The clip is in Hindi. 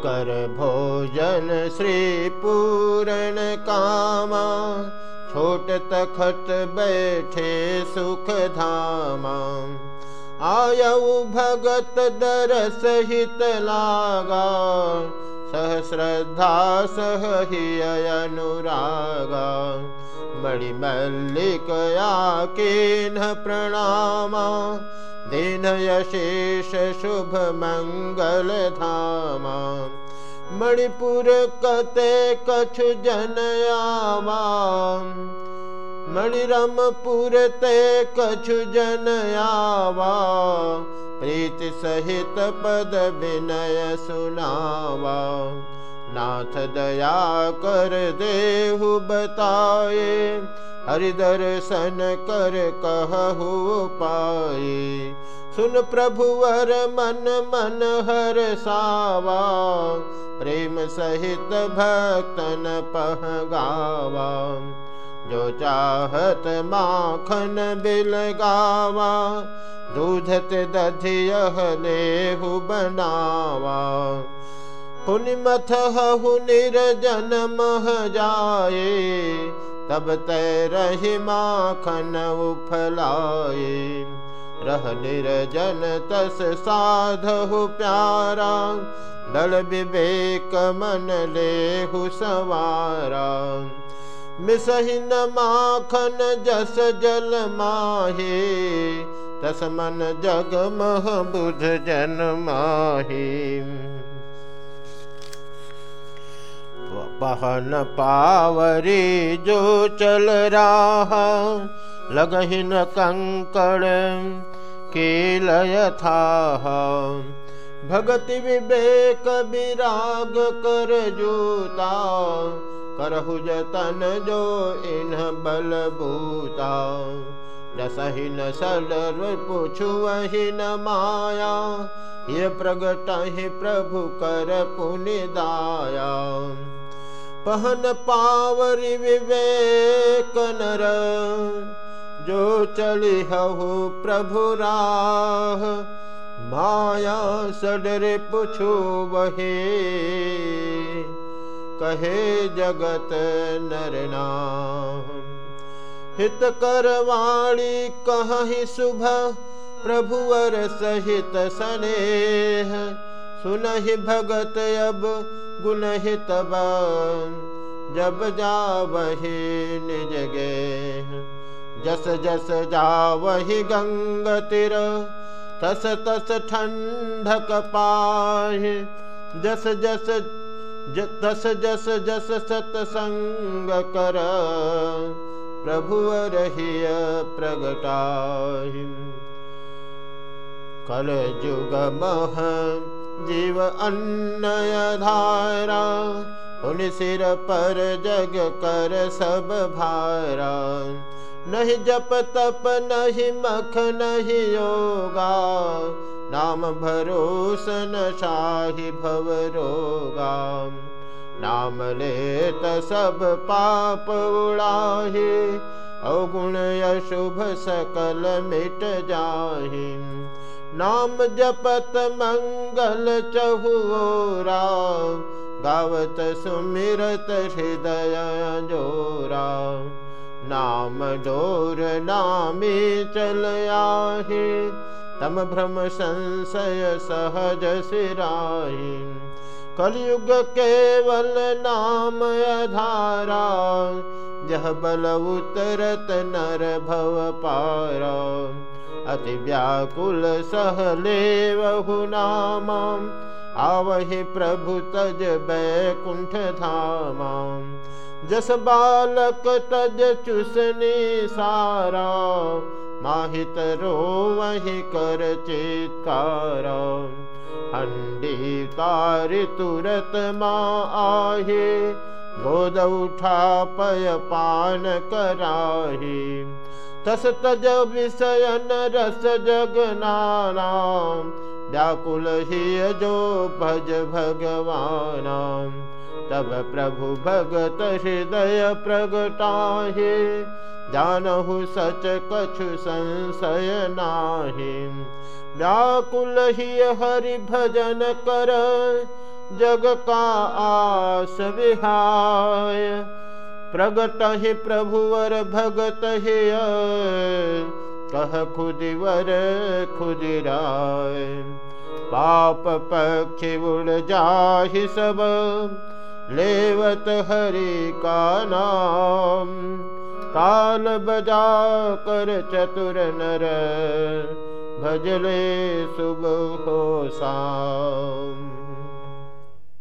कर भोजन श्री पूरण कामा। छोट तखत बैठे सुख धामा। आयऊ भगत दर सहित लागा। सह श्रद्धा सह ही अनुरागा। बड़ी मल्लिकया केन प्रणामा दिन यशेष शुभ मंगल धामा मणिपुर कते कछु जनयावा मणिरमपुर ते कछु जनयावा प्रीति सहित पद विनय सुनावा नाथ दया कर देहु बताए हरिदर्शन कर कहु पाए। सुन प्रभुवर मन मन हर सावा प्रेम सहित भक्तन पह गावा। जो चाहत माखन बिल गावा दूधत दधियह लेहु बनावा पुनिमथ हु निर्जन मह जाए, तब तय रही माखन उफलाए। रह निर्जन तस साधु प्यारा, दल विवेक मन ले सवारा। मिसहिन माखन जस जल माहे, तस मन जग मह बुध जन माही। पहन पावरी जो चल रहा, लगहिन कंकड़ केलय था भगति विवेक विराग कर जूता, करहु जतन जो इन बल बूता। रसहीन सलर पुछुहीन माया, ये प्रगट ही प्रभु कर पुनिदाया। पहन पावरी विवेक नर, जो चली हहु प्रभु राह। माया सडर पुछो बहे कहे जगत नरना हित करवाणी कहीं शुभ, प्रभुवर सहित सनेह। सुनहि भगत अब गुनहि तब जब जा वही निज गे जस जस जा वही गंग तिर तस तस ठंडक पाहि। जस जस ज, तस जस जस सतसंग कर प्रभु रहिय प्रगटाहि। कल जुग मह जीव अन्नय धारा उन सिर पर जग कर सब भारा। नहीं जप तप, नहीं मख, नहीं योगा, नाम भरोसन शाही भव रोगा। नाम ले सब पाप उड़ाही, अवगुण अशुभ सकल मिट जाही। नाम जपत मंगल चहुरा, गावत सुमिरत हृदय जोरा। नाम डोर नामी चल तम भ्रम संशय सहज सिराही। कलयुग केवल नाम अधारा, यह बल उतरत नर भव पारा। अति व्याकुल सहले वहु नाम आवहि प्रभु तज धाम जस बालक तज चुसने सारा। माहित रो वही कर चित्कार। हंडी तार तुरत माँ आहे। गोद उठा पय पान कराही तस तज विषयन रस जगनाना व्याकुल जो भज भगवान तब प्रभु भगत हृदय प्रगटाहे, जानहु सच कछु संशय नाही। व्याकुल हरि भजन कर, जग का आस विहाय। प्रगत ही प्रभुवर भगत ही कह खुदिवर खुदिराय। पाप पक्षी उड़ जाहि सब लेवत हरि का नाम। ताल बजा कर चतुर नर भजले सुबह हो शाम